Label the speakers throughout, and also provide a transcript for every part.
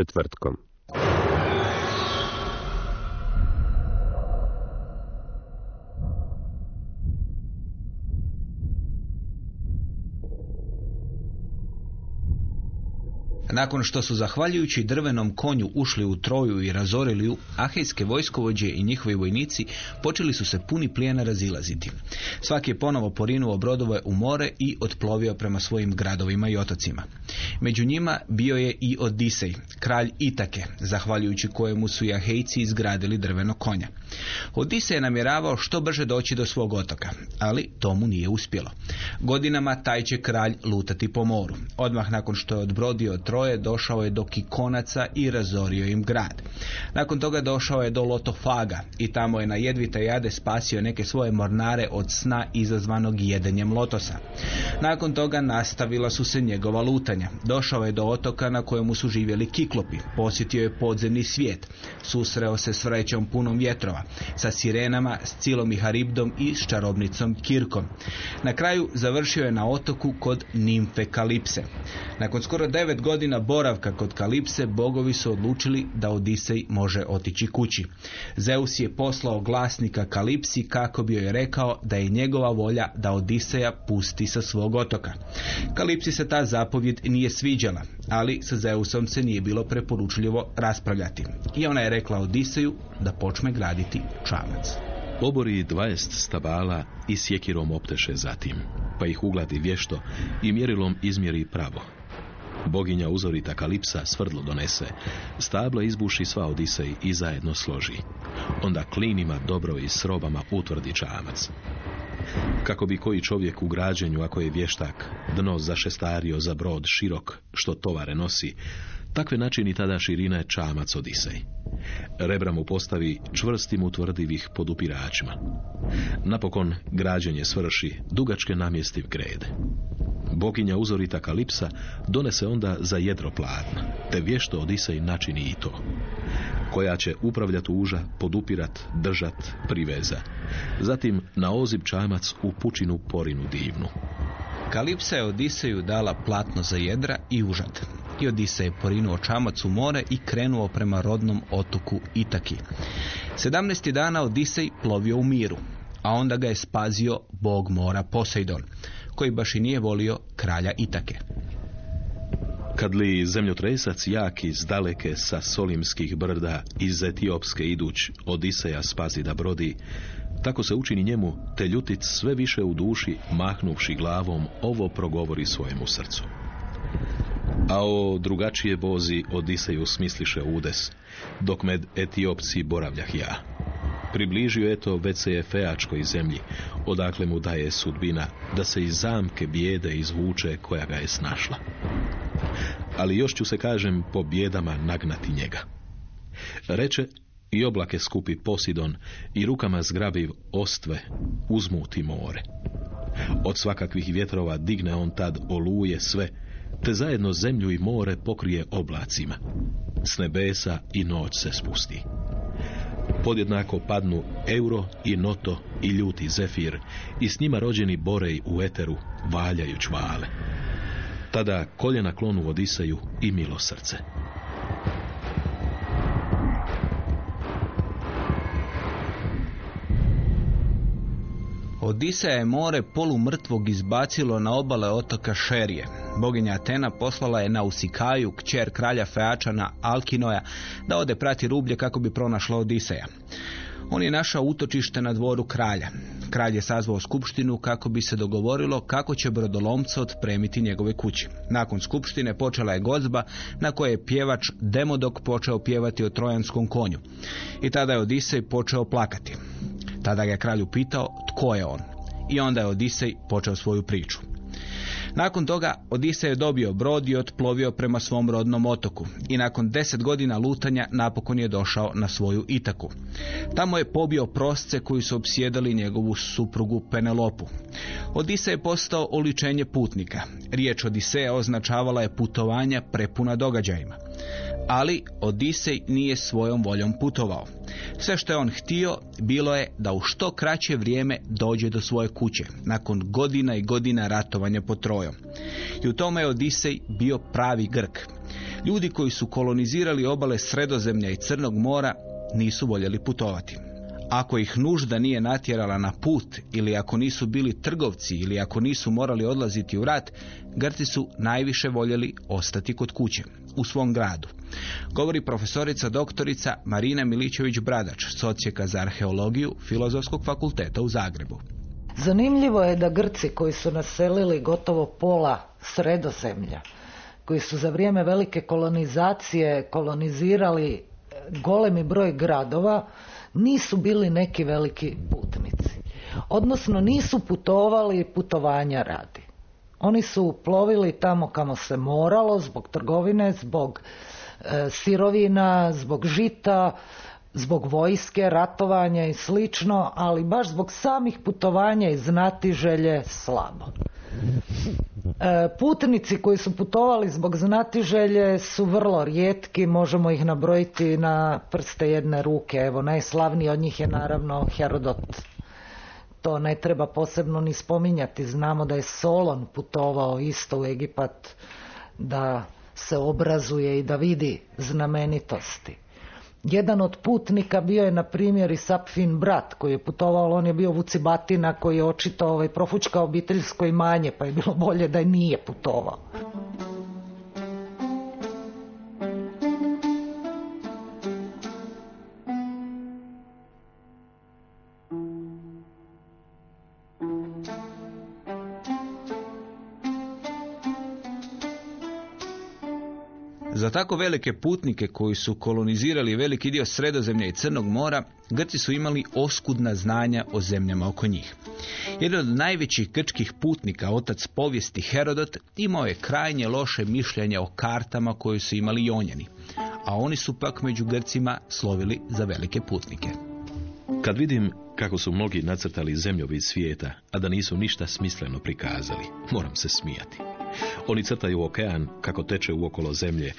Speaker 1: Četvrtkom.
Speaker 2: Nakon što su zahvaljujući drvenom konju ušli u Troju i razorili ju, ahejske vojskovođe i njihovi vojnici počeli su se puni plijena razilaziti. Svaki je ponovo porinuo brodove u more i otplovio prema svojim gradovima i otocima. Među njima bio je i Odisej, kralj Itake, zahvaljujući kojemu su i Ahejci izgradili drveno konja. Odisej je namjeravao što brže doći do svog otoka, ali to mu nije uspjelo. Godinama taj će kralj lutati po moru. Odmah nakon što je odbrodio Troje, došao je do Kikonaca i razorio im grad. Nakon toga došao je do Lotofaga i tamo je na jedvite jade spasio neke svoje mornare od sna izazvanog jedenjem lotosa. Nakon toga nastavila su se njegova lutanja. Došao je do otoka na kojemu su živjeli kiklopi. Posjetio je podzemni svijet. Susreo se s vrećom punom vjetrova, sa sirenama, s cilom i haribdom i s čarobnicom Kirkom. Na kraju završio je na otoku kod nimfe Kalipse. Nakon skoro devet godina boravka kod Kalipse, bogovi su odlučili da Odisej može otići kući. Zeus je poslao glasnika Kalipsi kako bi joj rekao da je njegova volja da Odiseja pusti sa svog otoka. Kalipsi se ta zapovjed nije sviđala, ali sa Zeusom se nije bilo preporučljivo raspravljati. I ona je rekla Odiseju da počne graditi čamac.
Speaker 3: Obori dvajest stabala i sjekirom opteše zatim, pa ih ugladi vješto i mjerilom izmjeri pravo. Boginja uzorita Kalipsa svrdlo donese, stabla izbuši sva Odisej i zajedno složi. Onda klinima dobro i s robama utvrdi čamac. Kako bi koji čovjek u građenju, ako je vještak, dno zašestario za brod širok, što tovare nosi, takve načini tada širine čamac Odisej. Rebra mu postavi čvrstim utvrdivih podupiračima. Napokon građenje svrši, dugačke namjestiv grede. Boginja uzorita Kalipsa donese onda za jedro platna, te vješto Odisej načini i to. Koja će upravljat uža, podupirat, držat, priveza. Zatim na ozib čamac u pučinu porinu divnu.
Speaker 2: Kalipsa je Odiseju dala platno za jedra i užad. I Odisej je porinuo čamac u more i krenuo prema rodnom otoku Itaki. 17. dana Odisej plovio u miru, a onda ga je spazio bog mora Poseidon, koji baš i nije volio kralja Itake.
Speaker 3: Kad li zemljotresac jak iz daleke sa solimskih brda iz Etiopske iduć Odiseja spazi da brodi, tako se učini njemu, te ljutic sve više u duši, mahnuvši glavom, ovo progovori svojemu srcu. A o drugačije bozi Odiseju smisliše udes, dok med Etiopci boravljah ja. Približio eto feačkoj zemlji, odakle mu daje sudbina, da se iz zamke bijede izvuče koja ga je snašla. Ali još ću se, kažem, po bijedama nagnati njega. Reče i oblake skupi Posidon i rukama zgrabiv ostve uzmuti more. Od svakakvih vjetrova digne on tad oluje sve, te zajedno zemlju i more pokrije oblacima. S nebesa i noć se spusti. Podjednako padnu Euro i Noto i ljuti Zefir i s njima rođeni Borej u eteru valjaju čvale. Tada koljena klonu Odiseju i milo srce.
Speaker 2: Odiseja je more polumrtvog izbacilo na obale otoka Šerije. Boginja Atena poslala je na Usikaju, kćer kralja Feačana Alkinoja, da ode prati rublje kako bi pronašla Odiseja. On je našao utočište na dvoru kralja. Kralj je sazvao skupštinu kako bi se dogovorilo kako će brodolomca otpremiti njegove kući. Nakon skupštine počela je gozba na kojoj je pjevač Demodok počeo pjevati o trojanskom konju. I tada je Odisej počeo plakati. Tada ga je kralj upitao tko je on. I onda je Odisej počeo svoju priču. Nakon toga Odisej je dobio brod i otplovio prema svom rodnom otoku i nakon deset godina lutanja napokon je došao na svoju Itaku. Tamo je pobio prosce koji su obsjedali njegovu suprugu Penelopu. Odisej je postao oličenje putnika. Riječ Odiseja označavala je putovanja prepuna događajima. Ali Odisej nije svojom voljom putovao. Sve što je on htio bilo je da u što kraće vrijeme dođe do svoje kuće, nakon godina i godina ratovanja pod Trojom. I u tome je Odisej bio pravi Grk. Ljudi koji su kolonizirali obale Sredozemlja i Crnog mora nisu voljeli putovati. Ako ih nužda nije natjerala na put ili ako nisu bili trgovci ili ako nisu morali odlaziti u rat, Grci su najviše voljeli ostati kod kuće, u svom gradu. Govori profesorica doktorica Marina Milićević-Bradač, socijeka za arheologiju Filozofskog fakulteta u Zagrebu.
Speaker 4: Zanimljivo je da Grci koji su naselili gotovo pola sredozemlja, koji su za vrijeme velike kolonizacije kolonizirali golemi broj gradova, nisu bili neki veliki putnici. Odnosno nisu putovali putovanja radi. Oni su plovili tamo kamo se moralo zbog trgovine, zbog e, sirovina, zbog žita, zbog vojske, ratovanja i slično, ali baš zbog samih putovanja i znatiželje slabo. E, putnici koji su putovali zbog znatiželje su vrlo rijetki, možemo ih nabrojiti na prste jedne ruke. Evo, najslavniji od njih je naravno Herodot. To ne treba posebno ni spominjati. Znamo da je Solon putovao isto u Egipat da se obrazuje i da vidi znamenitosti. Jedan od putnika bio je na primjer i Sapfin brat koji je putovao, on je bio Vucibatina koji je očito ovaj, profučkao obiteljsko imanje pa je bilo bolje da je nije putovao.
Speaker 2: Tako velike putnike koji su kolonizirali veliki dio sredozemlja i Crnog mora, Grci su imali oskudna znanja o zemljama oko njih. Jedan od najvećih grčkih putnika, otac povijesti Herodot, imao je krajnje loše mišljenje o kartama koje su imali Jonjani, a oni su pak među Grcima slovili za velike putnike.
Speaker 3: Kad vidim kako su mnogi nacrtali zemljovid svijeta, a da nisu ništa smisleno prikazali, moram se smijati. Oni crtaju okean kako teče uokolo zemlje,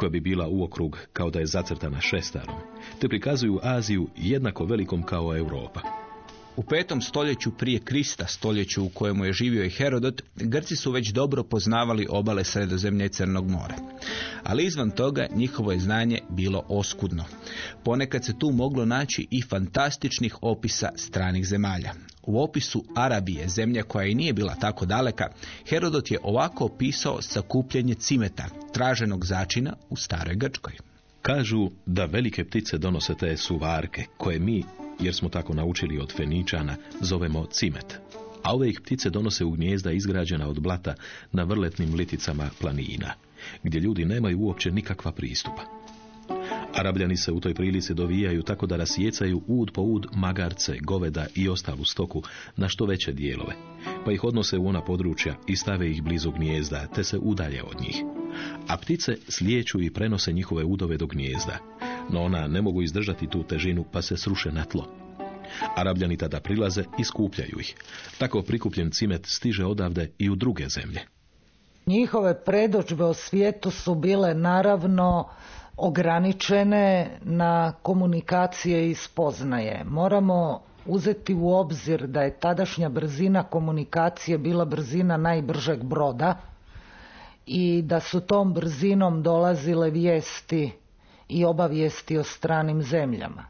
Speaker 3: koja bi bila uokrug kao da je zacrtana šestarom, te prikazuju Aziju jednako velikom kao Europa.
Speaker 2: U petom stoljeću prije Krista, stoljeću u kojemu je živio i Herodot, Grci su već dobro poznavali obale Sredozemlja i Crnog mora. Ali izvan toga njihovo je znanje bilo oskudno. Ponekad se tu moglo naći i fantastičnih opisa stranih zemalja. U opisu Arabije, zemlja koja i nije bila tako daleka, Herodot je ovako opisao sakupljanje cimeta, traženog začina u staroj Grčkoj.
Speaker 3: Kažu da velike ptice donose te suvarke, koje mi, jer smo tako naučili od Feničana, zovemo cimet. A ove ih ptice donose u gnijezda izgrađena od blata na vrletnim liticama planina, gdje ljudi nemaju uopće nikakva pristupa. Arabljani se u toj prilici dovijaju tako da rasjecaju ud po ud magarce, goveda i ostalu stoku na što veće dijelove, pa ih odnose u ona područja i stave ih blizu gnijezda, te se udalje od njih. A ptice slijeću i prenose njihove udove do gnijezda, no ona ne mogu izdržati tu težinu pa se sruše na tlo. Arabljani tada prilaze i skupljaju ih. Tako prikupljen cimet stiže odavde i u druge zemlje.
Speaker 4: Njihove predođbe o svijetu su bile naravno ograničene na komunikacije i spoznaje. Moramo uzeti u obzir da je tadašnja brzina komunikacije bila brzina najbržeg broda i da su tom brzinom dolazile vijesti i obavijesti o stranim zemljama.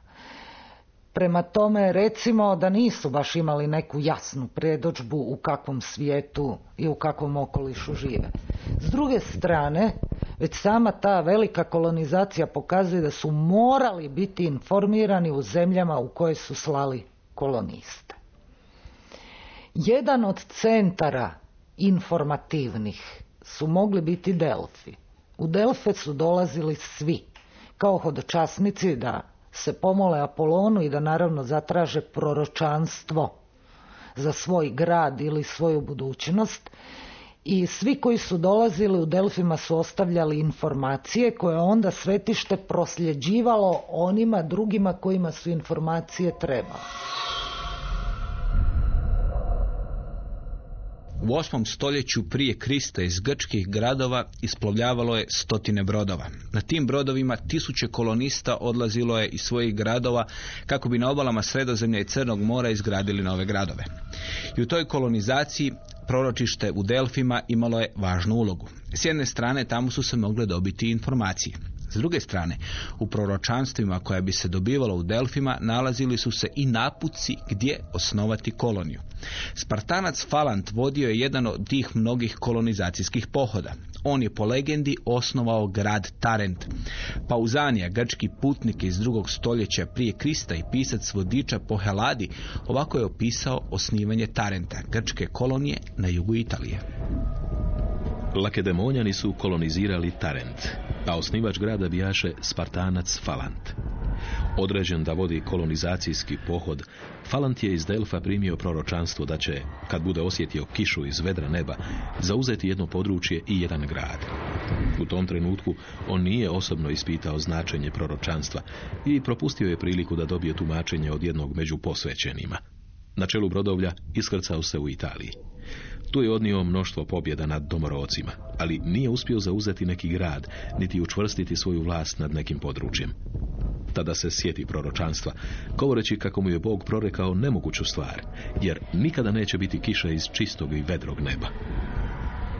Speaker 4: Prema tome recimo da nisu baš imali neku jasnu predođbu u kakvom svijetu i u kakvom okolišu žive. S druge strane, već sama ta velika kolonizacija pokazuje da su morali biti informirani u zemljama u koje su slali koloniste. Jedan od centara informativnih su mogli biti Delfi. U Delfe su dolazili svi, kao hodočasnici da se pomole Apolonu i da naravno zatraže proročanstvo za svoj grad ili svoju budućnost i svi koji su dolazili u Delfima su ostavljali informacije koje onda svetište prosljeđivalo onima drugima kojima su informacije trebale.
Speaker 2: U osmom stoljeću prije Krista iz grčkih gradova isplovljavalo je stotine brodova. Na tim brodovima tisuće kolonista odlazilo je iz svojih gradova kako bi na obalama Sredozemlja i Crnog mora izgradili nove gradove. I u toj kolonizaciji proročište u Delfima imalo je važnu ulogu. S jedne strane tamo su se mogle dobiti informacije. S druge strane, u proročanstvima koja bi se dobivala u Delfima nalazili su se i napuci gdje osnovati koloniju. Spartanac Falant vodio je jedan od tih mnogih kolonizacijskih pohoda. On je po legendi osnovao grad Tarent. Pauzanija, grčki putnik iz drugog stoljeća prije Krista i pisac vodiča po Heladi, ovako je opisao osnivanje Tarenta, grčke kolonije na jugu Italije.
Speaker 3: Lakedemonjani su kolonizirali Tarent, a osnivač grada bijaše Spartanac Falant. Određen da vodi kolonizacijski pohod, Falant je iz Delfa primio proročanstvo da će, kad bude osjetio kišu iz vedra neba, zauzeti jedno područje i jedan grad. U tom trenutku on nije osobno ispitao značenje proročanstva i propustio je priliku da dobije tumačenje od jednog među posvećenima. Na čelu brodovlja iskrcao se u Italiji. Tu je odnio mnoštvo pobjeda nad domorocima, ali nije uspio zauzeti neki grad, niti učvrstiti svoju vlast nad nekim područjem. Tada se sjeti proročanstva, govoreći kako mu je Bog prorekao nemoguću stvar, jer nikada neće biti kiša iz čistog i vedrog neba.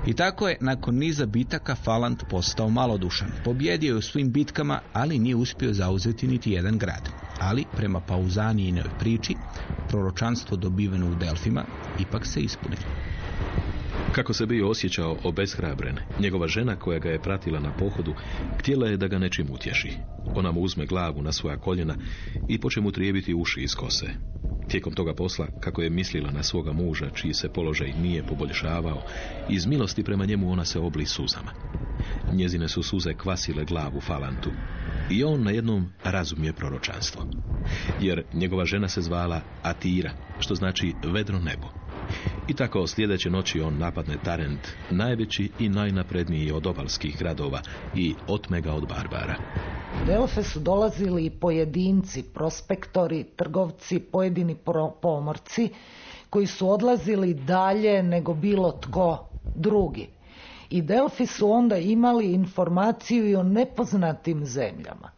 Speaker 2: I tako je nakon niza bitaka Falant postao malodušan. Pobjedio je u svim bitkama, ali nije uspio zauzeti niti jedan grad. Ali, prema Pauzanijinoj priči, proročanstvo dobiveno u Delfima ipak se ispunilo.
Speaker 3: Kako se bio osjećao obeshrabren, njegova žena koja ga je pratila na pohodu, htjela je da ga nečim utješi. Ona mu uzme glavu na svoja koljena i poče mu trijebiti uši iz kose. Tijekom toga posla, kako je mislila na svoga muža, čiji se položaj nije poboljšavao, iz milosti prema njemu ona se obli suzama. Njezine su suze kvasile glavu Falantu. I on na jednom razumije proročanstvo. Jer njegova žena se zvala Atira, što znači vedro nebo. I tako sljedeće noći on napadne Tarent, najveći i najnapredniji od obalskih gradova i otme ga od Barbara.
Speaker 4: Delfe su dolazili pojedinci, prospektori, trgovci, pojedini pomorci koji su odlazili dalje nego bilo tko drugi. I Delfi su onda imali informaciju i o nepoznatim zemljama.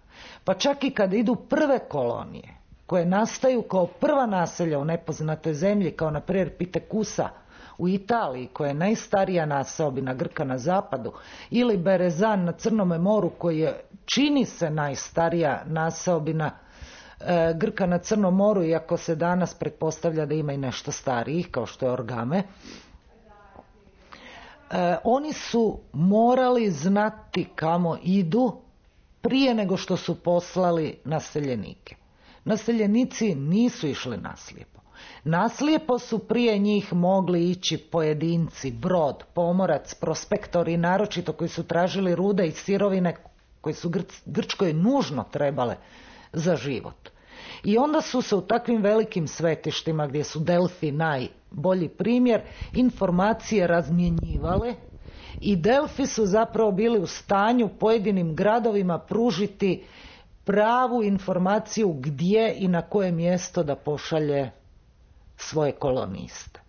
Speaker 4: Pa čak i kad idu prve kolonije, koje nastaju kao prva naselja u nepoznatoj zemlji, kao na primjer Pitekusa u Italiji, koja je najstarija naseobina Grka na zapadu, ili Berezan na Crnome moru, koji je, čini se, najstarija naseobina e, Grka na Crnom moru, iako se danas pretpostavlja da ima i nešto starijih, kao što je Orgame, E, oni su morali znati kamo idu prije nego što su poslali naseljenike. Naseljenici nisu išli naslijepo. Naslijepo su prije njih mogli ići pojedinci, brod, pomorac, prospektori, naročito koji su tražili rude i sirovine koje su Grčkoj nužno trebale za život. I onda su se u takvim velikim svetištima gdje su Delfi najbolji primjer informacije razmjenjivale i Delfi su zapravo bili u stanju pojedinim gradovima pružiti pravu informaciju gdje i na koje mjesto da pošalje svoje koloniste.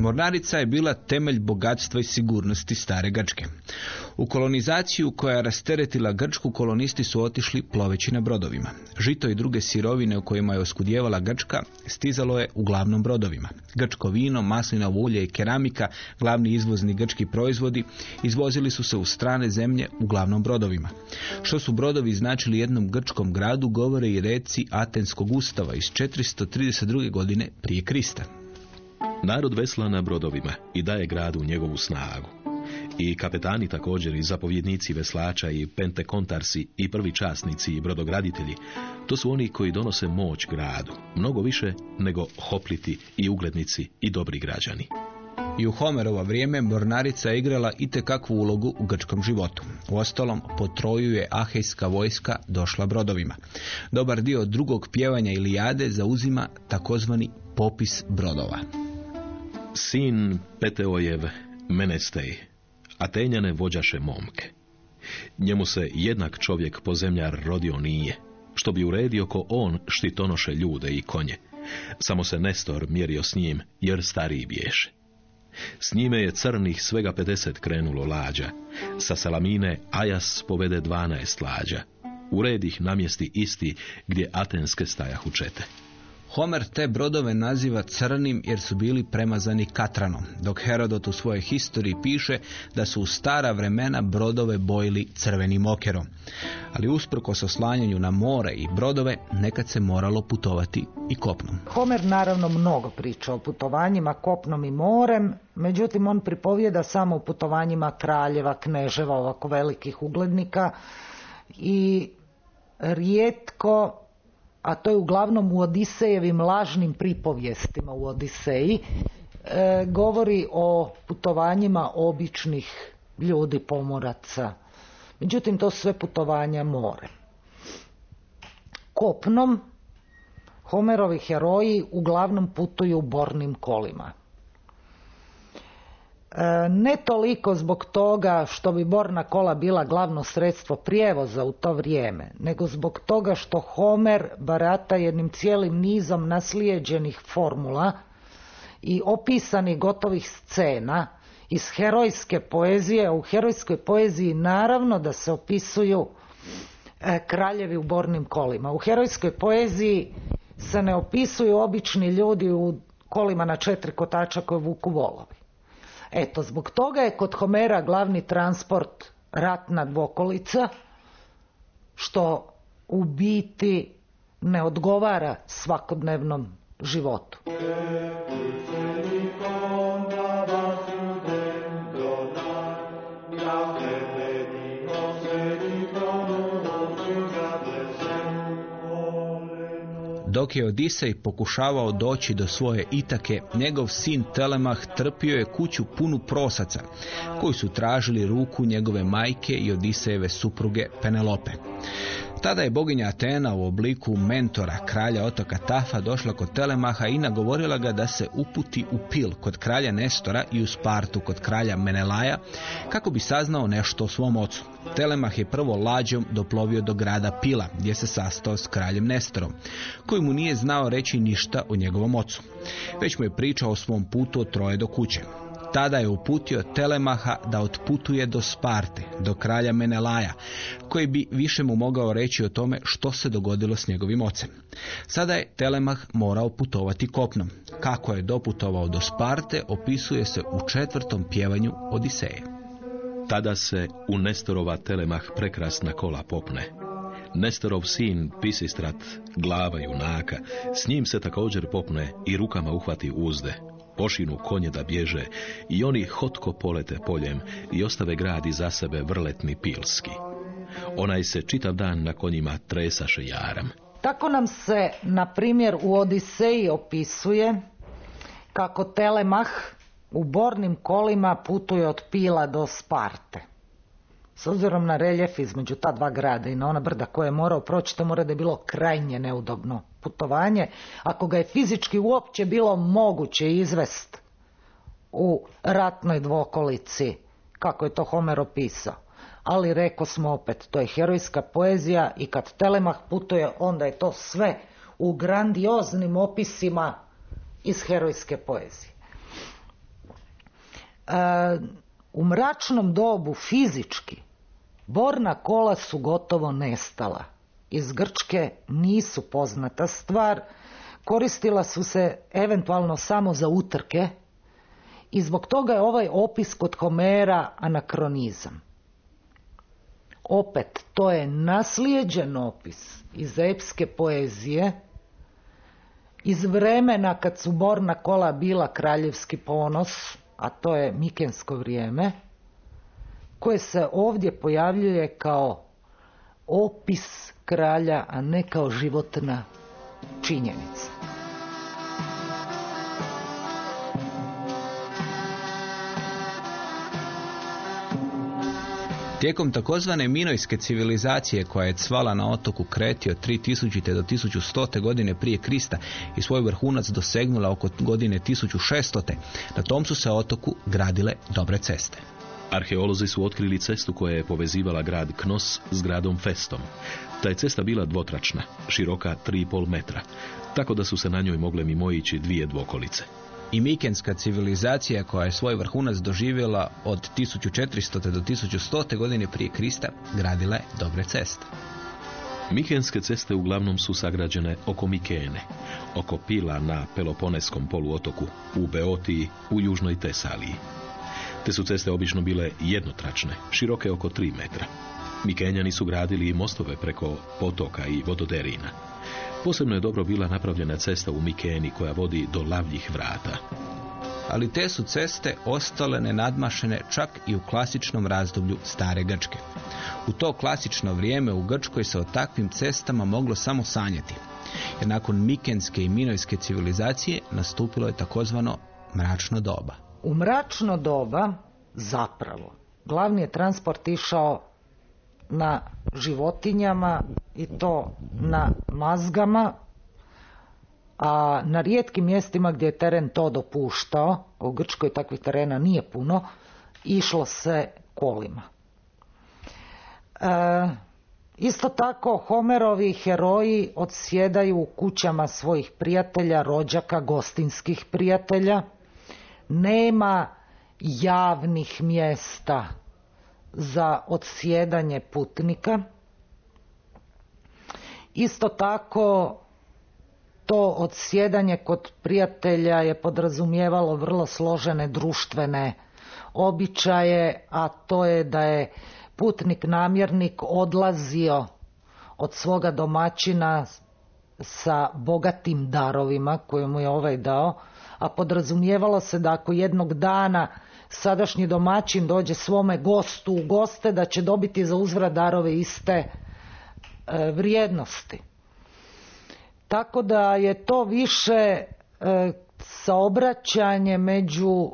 Speaker 2: Mornarica je bila temelj bogatstva i sigurnosti stare Grčke. U kolonizaciju koja je rasteretila Grčku kolonisti su otišli ploveći na brodovima. Žito i druge sirovine u kojima je oskudjevala Grčka stizalo je uglavnom brodovima. Grčko vino, maslinovo ulje i keramika, glavni izvozni grčki proizvodi, izvozili su se u strane zemlje uglavnom brodovima. Što su brodovi značili jednom grčkom gradu govore i reci Atenskog ustava iz 432. godine prije Krista.
Speaker 3: Narod vesla na brodovima i daje gradu njegovu snagu. I kapetani također i zapovjednici veslača i pentekontarsi i prvi časnici i brodograditelji, to su oni koji donose moć gradu, mnogo više nego hopliti i uglednici i dobri građani.
Speaker 2: I u Homerovo vrijeme mornarica je igrala itekakvu ulogu u grčkom životu. Uostalom, po Troju je ahejska vojska došla brodovima. Dobar dio drugog pjevanja Ilijade zauzima takozvani popis brodova.
Speaker 3: Sin Peteojev Menestej, Atenjane vođaše momke. Njemu se jednak čovjek pozemljar rodio nije, što bi uredio ko on štitonoše ljude i konje. Samo se Nestor mjerio s njim, jer stariji biješe. S njime je crnih svega 50 krenulo lađa. Sa Salamine Ajas povede 12 lađa. U red ih namjesti isti gdje atenske stajahu čete.
Speaker 2: Homer te brodove naziva crnim jer su bili premazani katranom, dok Herodot u svojoj historiji piše da su u stara vremena brodove bojili crvenim okerom. Ali usprkos oslanjanju na more i brodove, nekad se moralo putovati i kopnom.
Speaker 4: Homer naravno mnogo priča o putovanjima kopnom i morem, međutim on pripovijeda samo o putovanjima kraljeva, kneževa, ovako velikih uglednika i rijetko a to je uglavnom u Odisejevim lažnim pripovjestima u Odiseji, e, govori o putovanjima običnih ljudi, pomoraca. Međutim, to sve putovanja more. Kopnom Homerovi heroji uglavnom putuju bornim kolima. E, ne toliko zbog toga što bi borna kola bila glavno sredstvo prijevoza u to vrijeme, nego zbog toga što Homer barata jednim cijelim nizom naslijeđenih formula i opisanih gotovih scena iz herojske poezije. U herojskoj poeziji naravno da se opisuju e, kraljevi u bornim kolima. U herojskoj poeziji se ne opisuju obični ljudi u kolima na četiri kotača koje vuku volovi. Eto, zbog toga je kod Homera glavni transport ratna dvokolica, što u biti ne odgovara svakodnevnom životu.
Speaker 2: Dok je Odisej pokušavao doći do svoje Itake, njegov sin Telemah trpio je kuću punu prosaca, koji su tražili ruku njegove majke i Odisejeve supruge Penelope. Tada je boginja Atena u obliku mentora kralja otoka Tafa došla kod Telemaha i nagovorila ga da se uputi u Pil kod kralja Nestora i u Spartu kod kralja Menelaja kako bi saznao nešto o svom ocu. Telemah je prvo lađom doplovio do grada Pila gdje se sastao s kraljem Nestorom koji mu nije znao reći ništa o njegovom ocu. Već mu je pričao o svom putu od Troje do kuće. Tada je uputio Telemaha da otputuje do Sparte, do kralja Menelaja, koji bi više mu mogao reći o tome što se dogodilo s njegovim ocem. Sada je Telemah morao putovati kopnom. Kako je doputovao do Sparte, opisuje se u četvrtom pjevanju Odiseje.
Speaker 3: Tada se u Nestorova Telemah prekrasna kola popne. Nestorov sin Pisistrat, glava junaka, s njim se također popne i rukama uhvati uzde, pošinu konje da bježe i oni hotko polete poljem i ostave grad iza sebe vrletni pilski. Onaj se čitav dan na konjima tresaše jaram.
Speaker 4: Tako nam se, na primjer, u Odiseji opisuje kako Telemah u bornim kolima putuje od Pila do Sparte. S obzirom na reljef između ta dva grada i na ona brda koje je morao proći, to mora da je bilo krajnje neudobno putovanje, ako ga je fizički uopće bilo moguće izvest u ratnoj dvokolici, kako je to Homer opisao. Ali reko smo opet, to je herojska poezija i kad Telemah putuje, onda je to sve u grandioznim opisima iz herojske poezije. E, u mračnom dobu fizički borna kola su gotovo nestala. Iz Grčke nisu poznata stvar, koristila su se eventualno samo za utrke i zbog toga je ovaj opis kod Homera anakronizam. Opet, to je naslijeđen opis iz epske poezije iz vremena kad su borna kola bila kraljevski ponos, a to je mikensko vrijeme, koje se ovdje pojavljuje kao opis kralja, a ne kao životna činjenica.
Speaker 2: Tijekom takozvane minojske civilizacije koja je cvala na otoku Kreti od 3000. do 1100. godine prije Krista i svoj vrhunac dosegnula oko godine 1600. Na tom su se otoku gradile dobre ceste.
Speaker 3: Arheolozi su otkrili cestu koja je povezivala grad Knos s gradom Festom. Ta je cesta bila dvotračna, široka 3,5 metra, tako da su se na njoj mogle mimoići dvije dvokolice.
Speaker 2: I mikenska civilizacija koja je svoj vrhunac doživjela od 1400. do 1100. godine prije Krista gradila je dobre ceste.
Speaker 3: Mikenske ceste uglavnom su sagrađene oko Mikene, oko Pila na Peloponeskom poluotoku, u Beotiji, u južnoj Tesaliji. Te su ceste obično bile jednotračne, široke oko 3 metra. Mikenjani su gradili i mostove preko potoka i vododerina. Posebno je dobro bila napravljena cesta u Mikeni koja vodi do lavljih vrata.
Speaker 2: Ali te su ceste ostale nenadmašene čak i u klasičnom razdoblju stare Grčke. U to klasično vrijeme u Grčkoj se o takvim cestama moglo samo sanjati. Jer nakon mikenske i minojske civilizacije nastupilo je takozvano mračno doba.
Speaker 4: U mračno doba zapravo glavni je transport išao na životinjama i to na mazgama, a na rijetkim mjestima gdje je teren to dopuštao, u Grčkoj takvih terena nije puno, išlo se kolima. E, isto tako Homerovi heroji odsjedaju u kućama svojih prijatelja, rođaka, gostinskih prijatelja. Nema javnih mjesta za odsjedanje putnika. Isto tako to odsjedanje kod prijatelja je podrazumijevalo vrlo složene društvene običaje, a to je da je putnik namjernik odlazio od svoga domaćina sa bogatim darovima koje mu je ovaj dao, a podrazumijevalo se da ako jednog dana sadašnji domaćin dođe svome gostu u goste da će dobiti za uzvrat darove iste e, vrijednosti. Tako da je to više e, saobraćanje među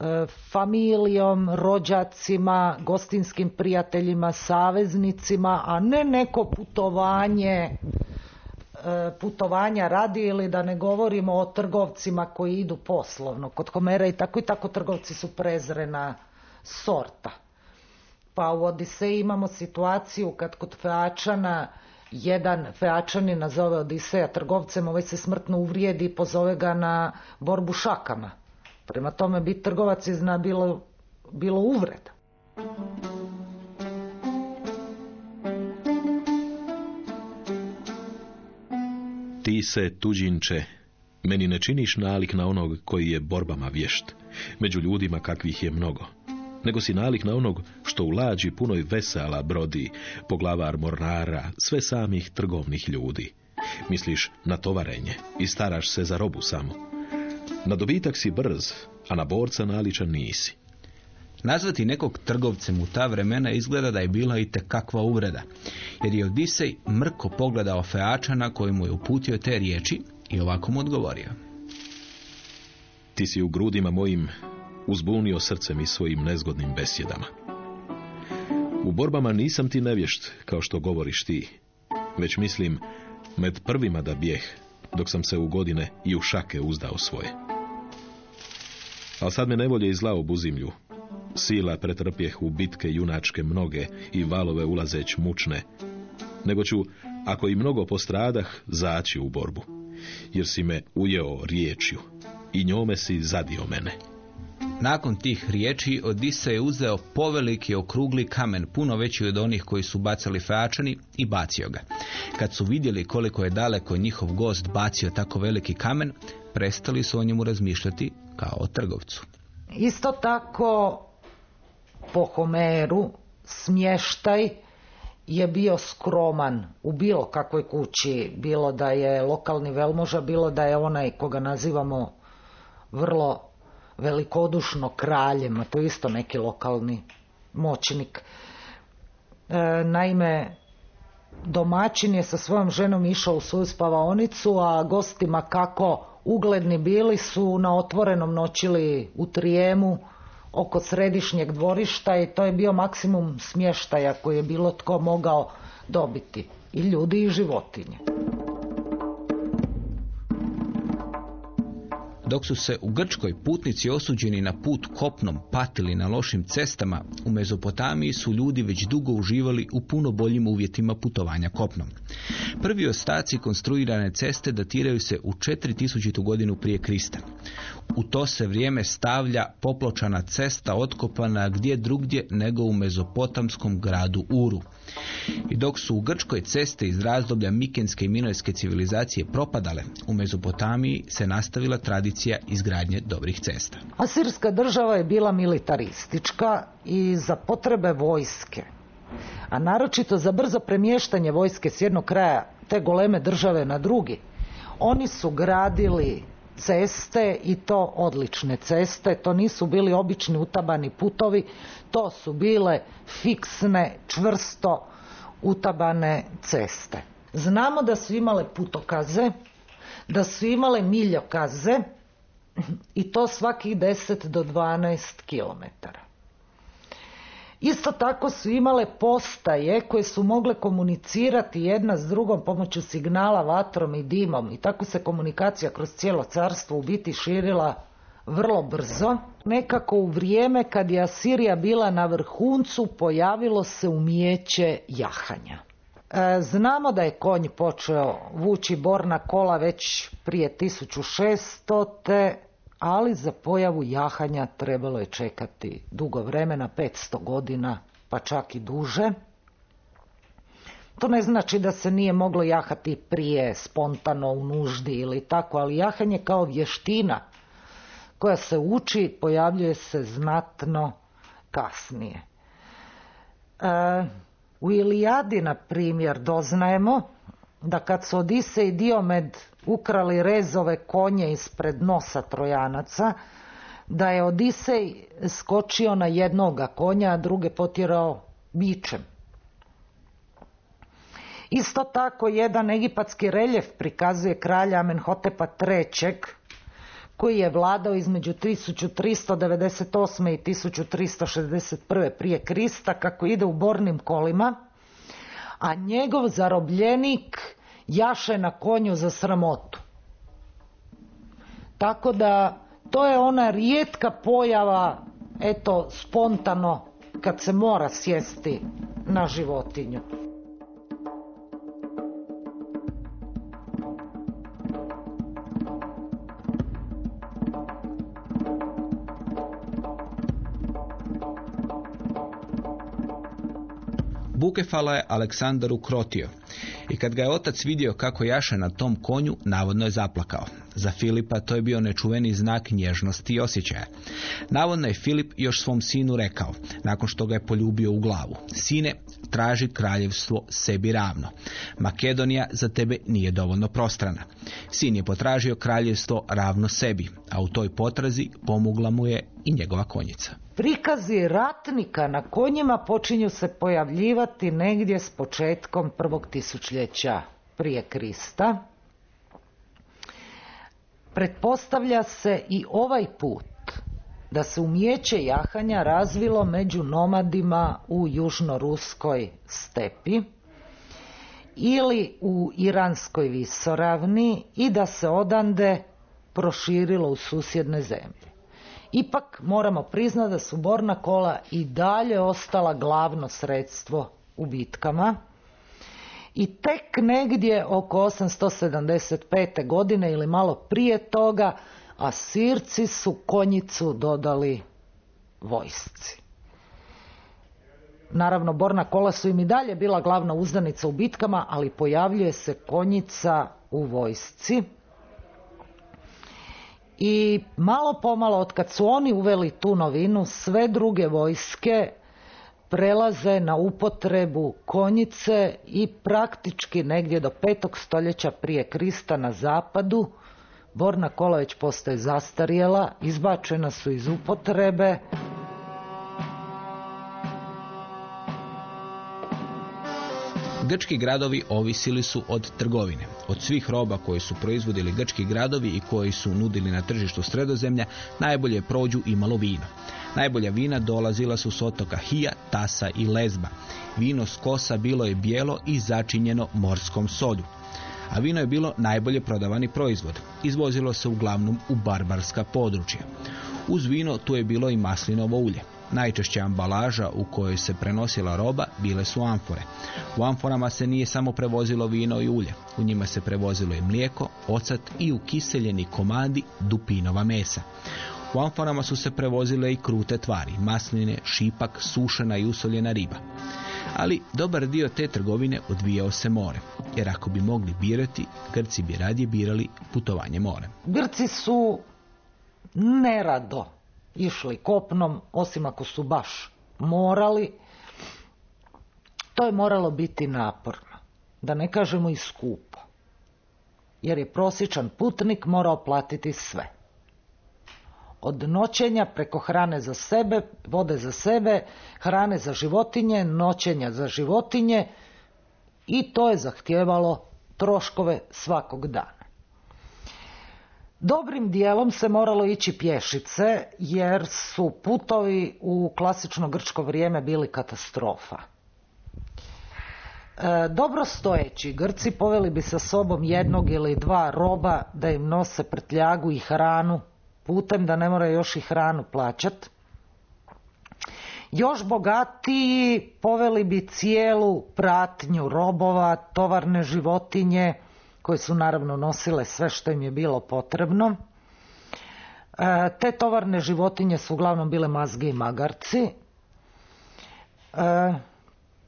Speaker 4: e, familijom, rođacima, gostinskim prijateljima, saveznicima, a ne neko putovanje putovanja radi ili da ne govorimo o trgovcima koji idu poslovno. Kod Homera i tako i tako trgovci su prezrena sorta. Pa u Odiseji imamo situaciju kad kod Feačana jedan Feačanin nazove Odiseja trgovcem, ovaj se smrtno uvrijedi i pozove ga na borbu šakama. Prema tome biti trgovac je zna bilo, bilo uvreda.
Speaker 3: Ti se, tuđinče, meni ne činiš nalik na onog koji je borbama vješt, među ljudima kakvih je mnogo, nego si nalik na onog što u lađi punoj vesela brodi, poglavar mornara, sve samih trgovnih ljudi. Misliš na tovarenje i staraš se za robu samo. Na dobitak si brz, a na borca naličan nisi.
Speaker 2: Nazvati nekog trgovcem u ta vremena izgleda da je bila i kakva uvreda, jer je Odisej mrko pogledao Feačana koji mu je uputio te riječi i ovako mu odgovorio.
Speaker 3: Ti si u grudima mojim uzbunio srcem i svojim nezgodnim besjedama. U borbama nisam ti nevješt, kao što govoriš ti, već mislim med prvima da bijeh, dok sam se u godine i u šake uzdao svoje. Ali sad me nevolje i zla obuzimlju, sila pretrpjeh u bitke junačke mnoge i valove ulazeć mučne, nego ću, ako i mnogo postradah, zaći u borbu, jer si me ujeo riječju i njome si zadio mene.
Speaker 2: Nakon tih riječi Odisa je uzeo poveliki okrugli kamen, puno veći od onih koji su bacali feačani i bacio ga. Kad su vidjeli koliko je daleko njihov gost bacio tako veliki kamen, prestali su o njemu razmišljati kao o trgovcu.
Speaker 4: Isto tako po Homeru smještaj je bio skroman u bilo kakvoj kući, bilo da je lokalni velmoža, bilo da je onaj koga nazivamo vrlo velikodušno kraljem, a to je isto neki lokalni moćnik. E, naime, domaćin je sa svojom ženom išao u svoju spavaonicu, a gostima kako ugledni bili su na otvorenom noćili u trijemu oko središnjeg dvorišta i to je bio maksimum smještaja koji je bilo tko mogao dobiti i ljudi i životinje.
Speaker 2: Dok su se u Grčkoj putnici osuđeni na put kopnom patili na lošim cestama, u Mezopotamiji su ljudi već dugo uživali u puno boljim uvjetima putovanja kopnom. Prvi ostaci konstruirane ceste datiraju se u 4000. godinu prije Krista. U to se vrijeme stavlja popločana cesta otkopana gdje drugdje nego u mezopotamskom gradu Uru. I dok su u Grčkoj ceste iz razdoblja Mikenske i Minojske civilizacije propadale, u Mezopotamiji se nastavila tradicija izgradnje dobrih cesta.
Speaker 4: Asirska država je bila militaristička i za potrebe vojske, a naročito za brzo premještanje vojske s jednog kraja te goleme države na drugi, oni su gradili ceste i to odlične ceste, to nisu bili obični utabani putovi, to su bile fiksne, čvrsto utabane ceste. Znamo da su imale putokaze, da su imale miljokaze i to svakih 10 do 12 kilometara. Isto tako su imale postaje koje su mogle komunicirati jedna s drugom pomoću signala vatrom i dimom i tako se komunikacija kroz cijelo carstvo u biti širila vrlo brzo. Nekako u vrijeme kad je Asirija bila na vrhuncu pojavilo se umijeće jahanja. E, znamo da je konj počeo vući borna kola već prije 1600 ali za pojavu jahanja trebalo je čekati dugo vremena, 500 godina, pa čak i duže. To ne znači da se nije moglo jahati prije, spontano, u nuždi ili tako, ali jahanje kao vještina koja se uči pojavljuje se znatno kasnije. E, u Ilijadi, na primjer, doznajemo da kad su Odise i Diomed ukrali rezove konje ispred nosa Trojanaca, da je Odisej skočio na jednoga konja, a druge potjerao bičem. Isto tako jedan egipatski reljef prikazuje kralja Amenhotepa III koji je vladao između 1398. i 1361. prije Krista kako ide u bornim kolima, a njegov zarobljenik jaše na konju za sramotu. Tako da to je ona rijetka pojava, eto, spontano kad se mora sjesti na životinju.
Speaker 2: Bukefala je Aleksandar ukrotio i kad ga je otac vidio kako jaše na tom konju, navodno je zaplakao. Za Filipa to je bio nečuveni znak nježnosti i osjećaja. Navodno je Filip još svom sinu rekao, nakon što ga je poljubio u glavu. Sine, traži kraljevstvo sebi ravno. Makedonija za tebe nije dovoljno prostrana. Sin je potražio kraljevstvo ravno sebi, a u toj potrazi pomogla mu je i njegova konjica.
Speaker 4: Prikazi ratnika na konjima počinju se pojavljivati negdje s početkom prvog tisućljeća prije Krista. Pretpostavlja se i ovaj put da se umijeće jahanja razvilo među nomadima u južnoruskoj stepi ili u iranskoj visoravni i da se odande proširilo u susjedne zemlje. Ipak moramo priznati da su borna kola i dalje ostala glavno sredstvo u bitkama i tek negdje oko 875. godine ili malo prije toga Asirci su konjicu dodali vojsci. Naravno, borna kola su im i dalje bila glavna uzdanica u bitkama, ali pojavljuje se konjica u vojsci. I malo pomalo, od kad su oni uveli tu novinu, sve druge vojske prelaze na upotrebu konjice i praktički negdje do petog stoljeća prije Krista na zapadu Borna kola već postaje zastarjela, izbačena su iz upotrebe.
Speaker 2: Grčki gradovi ovisili su od trgovine. Od svih roba koje su proizvodili grčki gradovi i koji su nudili na tržištu sredozemlja, najbolje prođu imalo vino. Najbolja vina dolazila su s otoka Hija, Tasa i Lezba. Vino s kosa bilo je bijelo i začinjeno morskom solju. A vino je bilo najbolje prodavani proizvod. Izvozilo se uglavnom u barbarska područja. Uz vino tu je bilo i maslinovo ulje. Najčešća ambalaža u kojoj se prenosila roba bile su amfore. U amforama se nije samo prevozilo vino i ulje. U njima se prevozilo i mlijeko, ocat i ukiseljeni komadi dupinova mesa. U amforama su se prevozile i krute tvari, masline, šipak, sušena i usoljena riba. Ali dobar dio te trgovine odvijao se more, jer ako bi mogli birati, Grci bi radije birali putovanje morem.
Speaker 4: Grci su nerado išli kopnom, osim ako su baš morali. To je moralo biti naporno, da ne kažemo i skupo, jer je prosječan putnik morao platiti sve od noćenja preko hrane za sebe, vode za sebe, hrane za životinje, noćenja za životinje i to je zahtijevalo troškove svakog dana. Dobrim dijelom se moralo ići pješice jer su putovi u klasično grčko vrijeme bili katastrofa. E, dobro stojeći Grci poveli bi sa sobom jednog ili dva roba da im nose prtljagu i hranu putem da ne mora još i hranu plaćat. Još bogatiji poveli bi cijelu pratnju robova, tovarne životinje, koje su naravno nosile sve što im je bilo potrebno. E, te tovarne životinje su uglavnom bile mazge i magarci. E,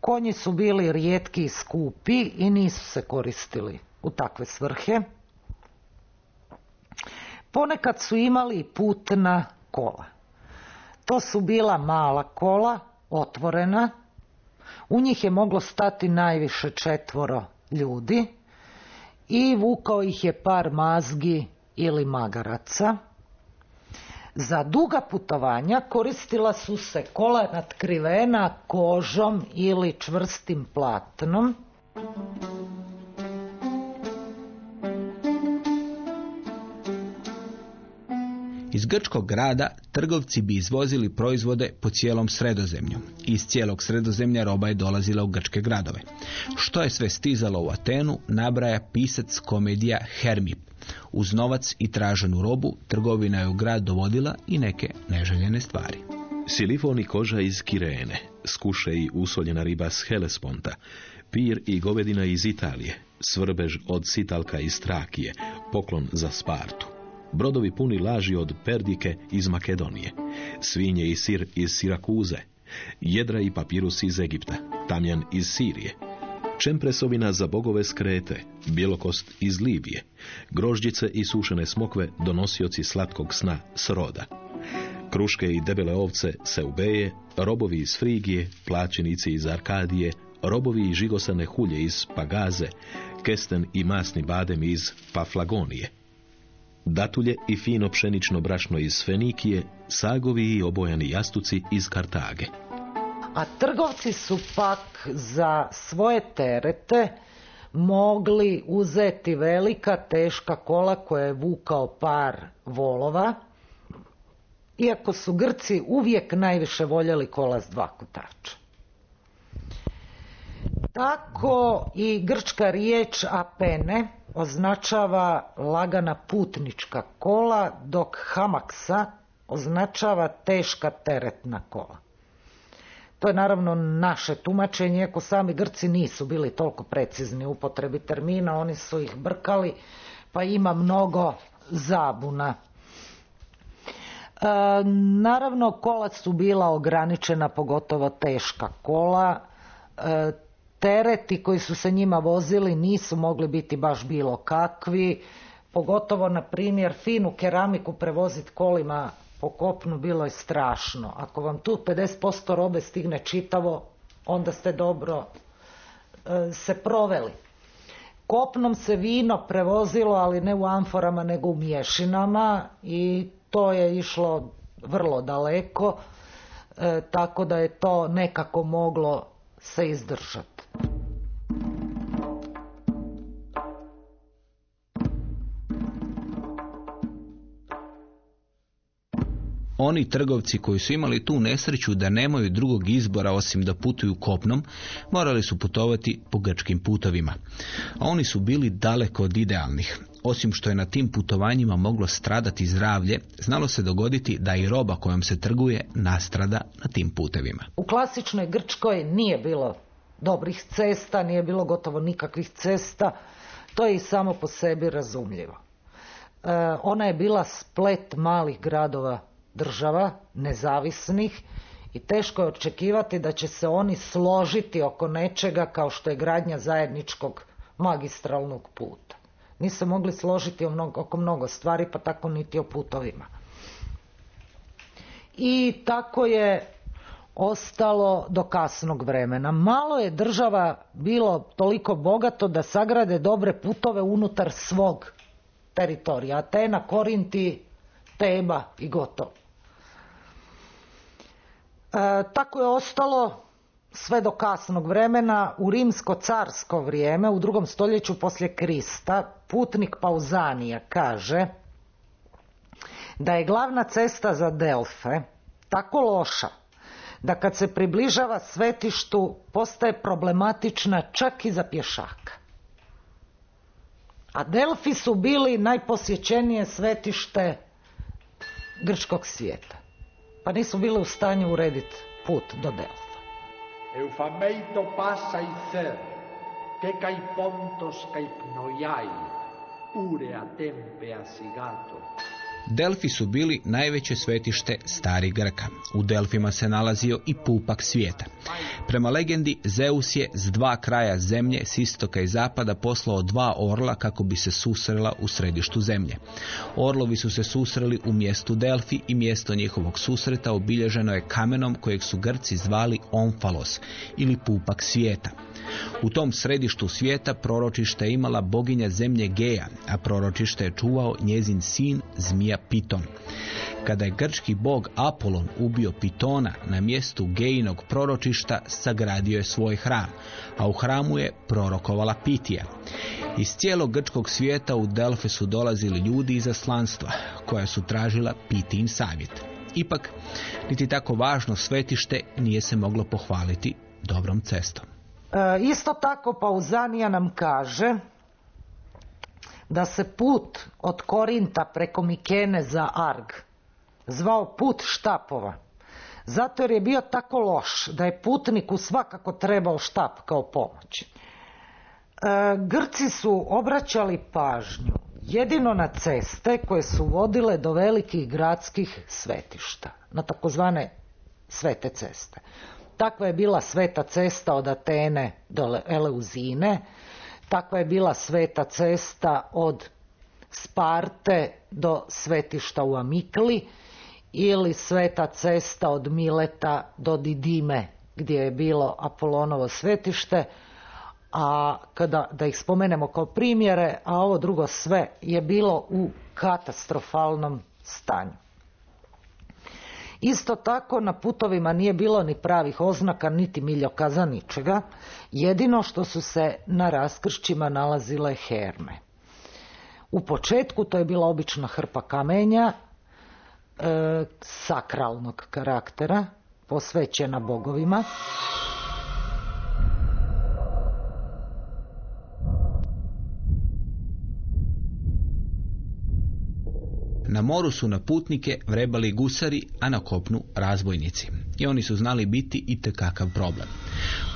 Speaker 4: konji su bili rijetki i skupi i nisu se koristili u takve svrhe. Ponekad su imali putna kola. To su bila mala kola, otvorena. U njih je moglo stati najviše četvoro ljudi i vukao ih je par mazgi ili magaraca. Za duga putovanja koristila su se kola natkrivena kožom ili čvrstim platnom.
Speaker 2: Iz grčkog grada trgovci bi izvozili proizvode po cijelom sredozemlju. Iz cijelog sredozemlja roba je dolazila u grčke gradove. Što je sve stizalo u Atenu, nabraja pisac komedija Hermip. Uz novac i traženu robu, trgovina je u grad dovodila i neke neželjene stvari.
Speaker 3: Silifon i koža iz Kirene, skuše i usoljena riba s Helesponta, pir i govedina iz Italije, svrbež od Sitalka iz Trakije, poklon za Spartu brodovi puni laži od Perdike iz Makedonije, svinje i sir iz Sirakuze, jedra i papirus iz Egipta, tamjan iz Sirije, čempresovina za bogove skrete, bjelokost iz Libije, grožđice i sušene smokve donosioci slatkog sna s roda. Kruške i debele ovce se ubeje, robovi iz Frigije, plaćenici iz Arkadije, robovi i žigosane hulje iz Pagaze, kesten i masni badem iz Paflagonije, datulje i fino pšenično brašno iz Fenikije, sagovi i obojani jastuci iz Kartage.
Speaker 4: A trgovci su pak za svoje terete mogli uzeti velika teška kola koja je vukao par volova, iako su Grci uvijek najviše voljeli kola s dva kotača. Tako i grčka riječ apene označava lagana putnička kola, dok hamaksa označava teška teretna kola. To je naravno naše tumačenje, iako sami Grci nisu bili toliko precizni u upotrebi termina, oni su ih brkali, pa ima mnogo zabuna. E, naravno, kola su bila ograničena, pogotovo teška kola. E, tereti koji su se njima vozili nisu mogli biti baš bilo kakvi, pogotovo na primjer finu keramiku prevoziti kolima po kopnu bilo je strašno. Ako vam tu 50% robe stigne čitavo, onda ste dobro e, se proveli. Kopnom se vino prevozilo, ali ne u amforama, nego u mješinama i to je išlo vrlo daleko, e, tako da je to nekako moglo se izdržati.
Speaker 2: Oni trgovci koji su imali tu nesreću da nemaju drugog izbora osim da putuju kopnom, morali su putovati po grčkim putovima. A oni su bili daleko od idealnih. Osim što je na tim putovanjima moglo stradati zdravlje, znalo se dogoditi da i roba kojom se trguje nastrada na tim putevima.
Speaker 4: U klasičnoj Grčkoj nije bilo dobrih cesta, nije bilo gotovo nikakvih cesta, to je i samo po sebi razumljivo. E, ona je bila splet malih gradova država, nezavisnih i teško je očekivati da će se oni složiti oko nečega kao što je gradnja zajedničkog magistralnog puta. Nisu mogli složiti oko mnogo stvari, pa tako niti o putovima. I tako je ostalo do kasnog vremena. Malo je država bilo toliko bogato da sagrade dobre putove unutar svog teritorija. Atena, Korinti, Teba i gotovo. E, tako je ostalo sve do kasnog vremena u rimsko-carsko vrijeme u drugom stoljeću poslije Krista putnik Pauzanija kaže da je glavna cesta za Delfe tako loša da kad se približava svetištu postaje problematična čak i za pješaka. A Delfi su bili najposjećenije svetište grčkog svijeta pa nisu bili u stanju urediti put do Delfa.
Speaker 5: Eufamei πάσαι θερ, και καί πόντος καί πνοϊάι, a ατέμπεα σιγάτο.
Speaker 2: Delfi su bili najveće svetište starih Grka. U Delfima se nalazio i pupak svijeta. Prema legendi, Zeus je s dva kraja zemlje, s istoka i zapada, poslao dva orla kako bi se susrela u središtu zemlje. Orlovi su se susreli u mjestu Delfi i mjesto njihovog susreta obilježeno je kamenom kojeg su Grci zvali Omfalos ili pupak svijeta. U tom središtu svijeta proročište je imala boginja zemlje Geja, a proročište je čuvao njezin sin zmija Piton. Kada je grčki bog Apolon ubio Pitona na mjestu Gejinog proročišta, sagradio je svoj hram, a u hramu je prorokovala Pitija. Iz cijelog grčkog svijeta u Delfe su dolazili ljudi iz aslanstva, koja su tražila Pitijin savjet. Ipak, niti tako važno svetište nije se moglo pohvaliti dobrom cestom.
Speaker 4: E, isto tako Pauzanija nam kaže da se put od Korinta preko Mikene za Arg zvao put štapova. Zato jer je bio tako loš da je putniku svakako trebao štap kao pomoć. E, Grci su obraćali pažnju jedino na ceste koje su vodile do velikih gradskih svetišta, na takozvane svete ceste. Takva je bila sveta cesta od Atene do Eleuzine, takva je bila sveta cesta od Sparte do svetišta u Amikli ili sveta cesta od Mileta do Didime gdje je bilo Apolonovo svetište, a kada da ih spomenemo kao primjere, a ovo drugo sve je bilo u katastrofalnom stanju. Isto tako na putovima nije bilo ni pravih oznaka, niti miljokaza, ničega. Jedino što su se na raskršćima nalazile herme. U početku to je bila obična hrpa kamenja e, sakralnog karaktera, posvećena bogovima.
Speaker 2: Na moru su na putnike vrebali gusari, a na kopnu razbojnici. i oni su znali biti i problem.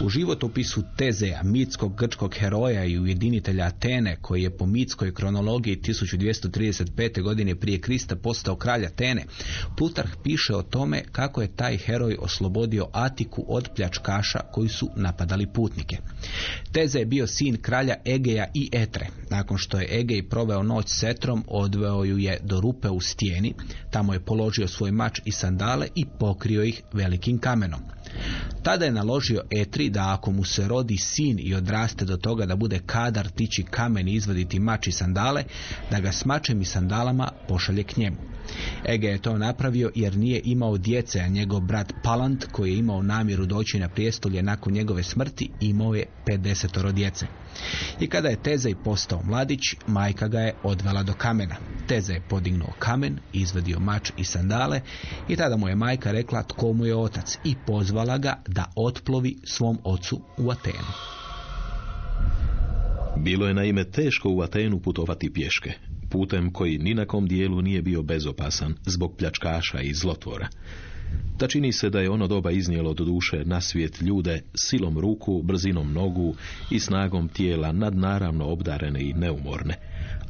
Speaker 2: U životopisu Tezeja, mitskog grčkog heroja i ujedinitelja Atene, koji je po mitskoj kronologiji 1235. godine prije Krista postao kralj Atene, Plutarh piše o tome kako je taj heroj oslobodio Atiku od pljačkaša koji su napadali putnike. Teze je bio sin kralja Egeja i Etre. Nakon što je Egej proveo noć s Etrom, odveo ju je do rupe u stijeni, tamo je položio svoj mač i sandale i pokrio ih velikim kamenom. Tada je naložio Etri da ako mu se rodi sin i odraste do toga da bude kadar tići kamen i izvaditi mač i sandale, da ga s mačem i sandalama pošalje k njemu. Ege je to napravio jer nije imao djece, a njegov brat Palant, koji je imao namjeru doći na prijestolje nakon njegove smrti, imao je 50 djece. I kada je Tezej postao mladić, majka ga je odvela do kamena. Tezej je podignuo kamen, izvadio mač i sandale i tada mu je majka rekla tko mu je otac i pozvala ga da otplovi svom ocu u Atenu.
Speaker 3: Bilo je naime teško u Atenu putovati pješke, putem koji ni na kom dijelu nije bio bezopasan zbog pljačkaša i zlotvora. Da čini se da je ono doba iznijelo do duše na svijet ljude silom ruku, brzinom nogu i snagom tijela nadnaravno obdarene i neumorne,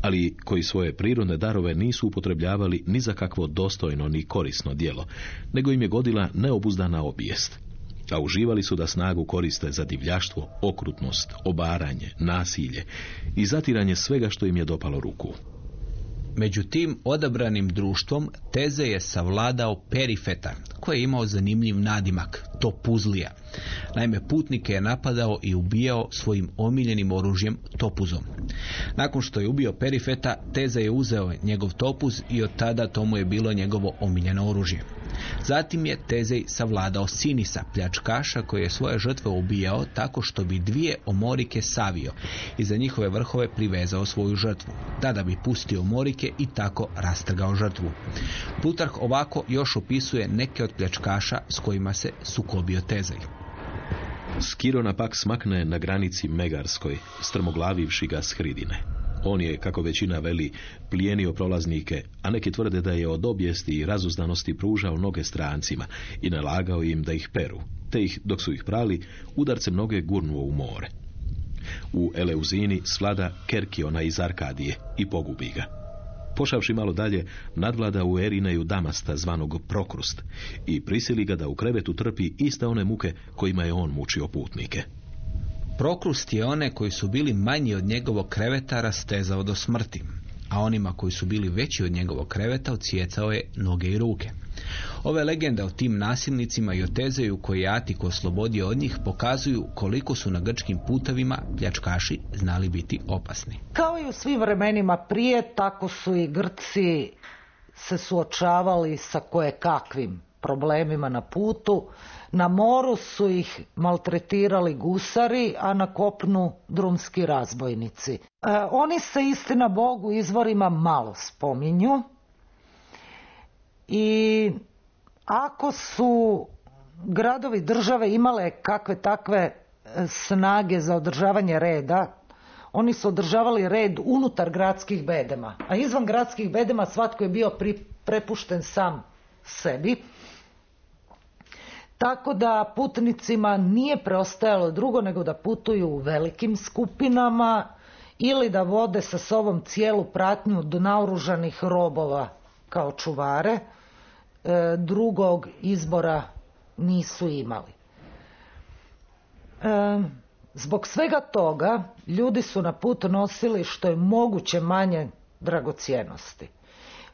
Speaker 3: ali koji svoje prirodne darove nisu upotrebljavali ni za kakvo dostojno ni korisno djelo, nego im je godila neobuzdana obijest. A uživali su da snagu koriste za divljaštvo, okrutnost, obaranje, nasilje i zatiranje svega što im je dopalo ruku.
Speaker 2: Među tim odabranim društvom Teze je savladao Perifeta, koji je imao zanimljiv nadimak, to puzlija. Naime, putnike je napadao i ubijao svojim omiljenim oružjem topuzom. Nakon što je ubio Perifeta, Teze je uzeo njegov topuz i od tada to mu je bilo njegovo omiljeno oružje. Zatim je Tezej savladao Sinisa, pljačkaša koji je svoje žrtve ubijao tako što bi dvije omorike savio i za njihove vrhove privezao svoju žrtvu. Tada bi pustio omorike i tako rastrgao žrtvu. Plutarh ovako još opisuje neke od pljačkaša s kojima se sukobio Tezej.
Speaker 3: Skirona pak smakne na granici Megarskoj, strmoglavivši ga s Hridine. On je, kako većina veli, plijenio prolaznike, a neki tvrde da je od objesti i razuzdanosti pružao noge strancima i nalagao im da ih peru, te ih, dok su ih prali, udarce mnoge gurnuo u more. U Eleuzini svlada Kerkiona iz Arkadije i pogubi ga. Pošavši malo dalje, nadvlada u Erineju Damasta zvanog Prokrust i prisili ga da u krevetu trpi iste one muke kojima je on mučio putnike.
Speaker 2: Prokrust je one koji su bili manji od njegovog kreveta rastezao do smrti, a onima koji su bili veći od njegovog kreveta ocijecao je noge i ruke. Ove legende o tim nasilnicima i o Tezeju koji je Atik oslobodio od njih pokazuju koliko su na grčkim putovima pljačkaši znali biti opasni.
Speaker 4: Kao i u svim vremenima prije, tako su i Grci se suočavali sa koje kakvim problemima na putu. Na moru su ih maltretirali gusari, a na kopnu drumski razbojnici. E, oni se istina Bogu izvorima malo spominju. I ako su gradovi države imale kakve takve e, snage za održavanje reda, oni su održavali red unutar gradskih bedema, a izvan gradskih bedema svatko je bio prepušten sam sebi tako da putnicima nije preostajalo drugo nego da putuju u velikim skupinama ili da vode sa sobom cijelu pratnju do naoružanih robova kao čuvare. E, drugog izbora nisu imali. E, zbog svega toga ljudi su na put nosili što je moguće manje dragocjenosti.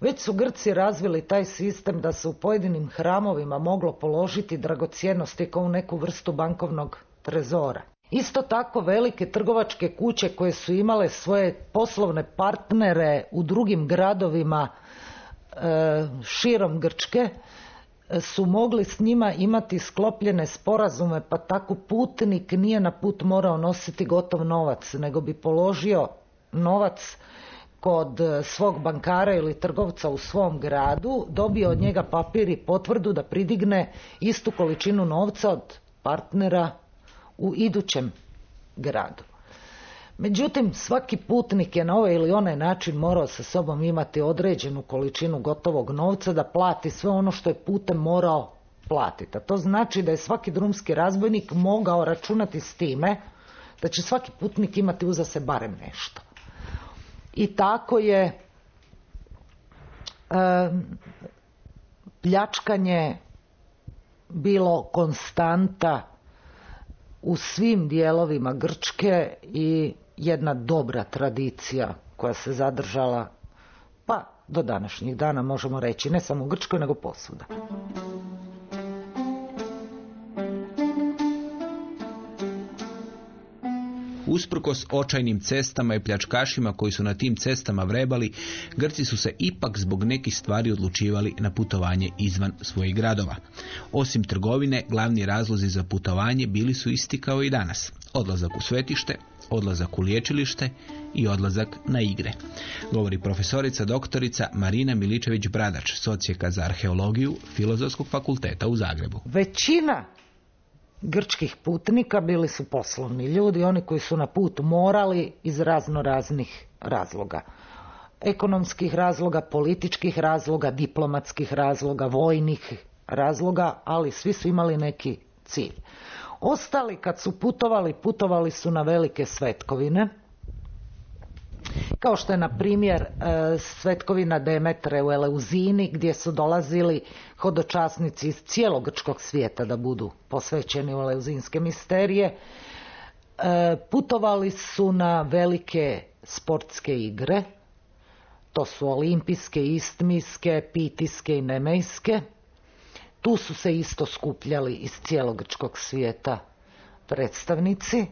Speaker 4: Već su Grci razvili taj sistem da se u pojedinim hramovima moglo položiti dragocjenosti kao neku vrstu bankovnog trezora. Isto tako velike trgovačke kuće koje su imale svoje poslovne partnere u drugim gradovima e, širom Grčke su mogli s njima imati sklopljene sporazume pa tako putnik nije na put morao nositi gotov novac nego bi položio novac kod e, svog bankara ili trgovca u svom gradu, dobio od njega papir i potvrdu da pridigne istu količinu novca od partnera u idućem gradu. Međutim, svaki putnik je na ovaj ili onaj način morao sa sobom imati određenu količinu gotovog novca da plati sve ono što je putem morao platiti. A to znači da je svaki drumski razbojnik mogao računati s time da će svaki putnik imati uza se barem nešto. I tako je pljačkanje bilo konstanta u svim dijelovima Grčke i jedna dobra tradicija koja se zadržala pa do današnjih dana možemo reći ne samo u Grčkoj nego posvuda.
Speaker 2: Usprkos očajnim cestama i pljačkašima koji su na tim cestama vrebali, Grci su se ipak zbog nekih stvari odlučivali na putovanje izvan svojih gradova. Osim trgovine, glavni razlozi za putovanje bili su isti kao i danas. Odlazak u svetište, odlazak u liječilište i odlazak na igre. Govori profesorica doktorica Marina Miličević-Bradač, socijeka za arheologiju Filozofskog fakulteta u Zagrebu.
Speaker 4: Većina grčkih putnika bili su poslovni ljudi, oni koji su na put morali iz razno raznih razloga. Ekonomskih razloga, političkih razloga, diplomatskih razloga, vojnih razloga, ali svi su imali neki cilj. Ostali kad su putovali, putovali su na velike svetkovine, kao što je na primjer e, svetkovina Demetre u Eleuzini gdje su dolazili hodočasnici iz cijelog grčkog svijeta da budu posvećeni u eleuzinske misterije. E, Putovali su na velike sportske igre, to su olimpijske, istmijske, pitijske i nemejske. Tu su se isto skupljali iz cijelog grčkog svijeta predstavnici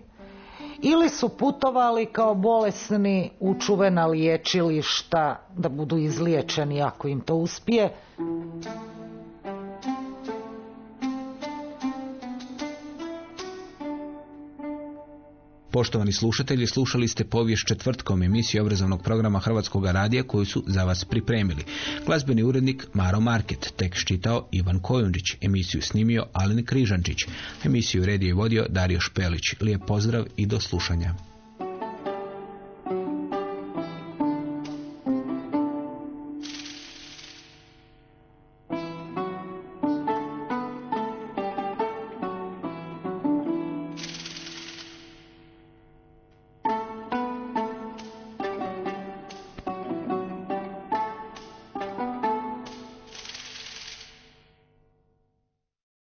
Speaker 4: ili su putovali kao bolesni u čuvena liječilišta da budu izliječeni ako im to uspije.
Speaker 2: Poštovani slušatelji, slušali ste povijest četvrtkom emisije obrazovnog programa Hrvatskog radija koju su za vas pripremili. Glazbeni urednik Maro Market, tekst čitao Ivan Kojundžić, emisiju snimio Alen Križančić, emisiju redije i vodio Dario Špelić. Lijep pozdrav i do slušanja.